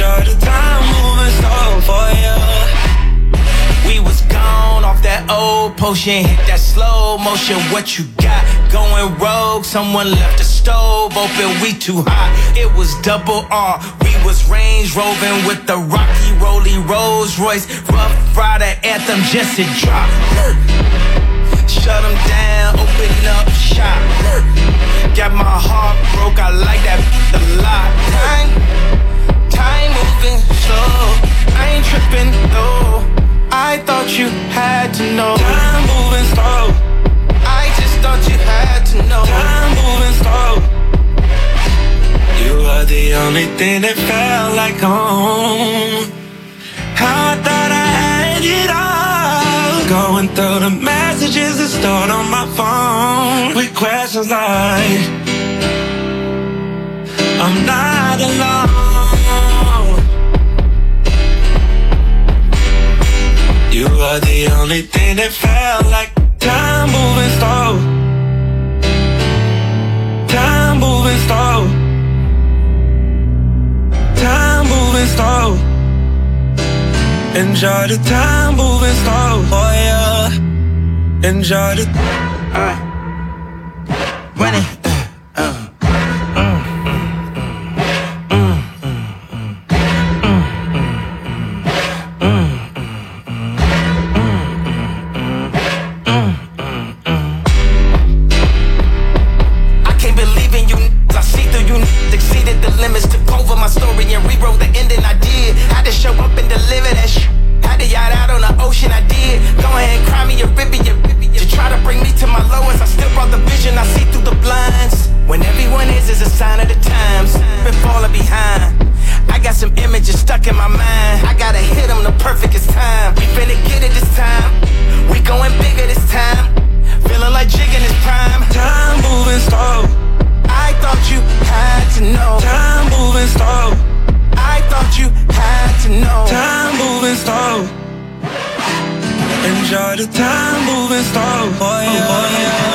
Enjoy the time moving slow for ya. We was gone off that old potion, hit that slow motion. What you got going rogue? Someone left the stove open, we too hot. It was double R. We was Range Roving with the Rocky Roly Rolls Royce. Ruff Ryder anthem just to drop. Shut them down, open up shop. Know. Time moving slow. I just thought you had to know. Time moving slow. You are the only thing that felt like home. How I thought I had it all. Going through the messages that stored on my phone with questions like, I'm not alone. You are the only thing that felt like time moving slow. Time moving slow. Time moving slow. Enjoy the time moving slow. Oh yeah. Enjoy the. Uh, I can't believe in you. I see through you. Exceeded the limits, took over my story and rewrote the ending I did. Had to show up and deliver that shit. Had to yacht out on the ocean, I did. Go ahead and cry me a ribbon, you To try to bring me to my lowest, I still brought the vision. I see through the blinds. When everyone is, is a sign of the times. Been falling behind. I got some images stuck in my mind. I gotta hit them the perfectest time. We finna get it this time. We going J'aurais le temps d'ouvrir Oh temps.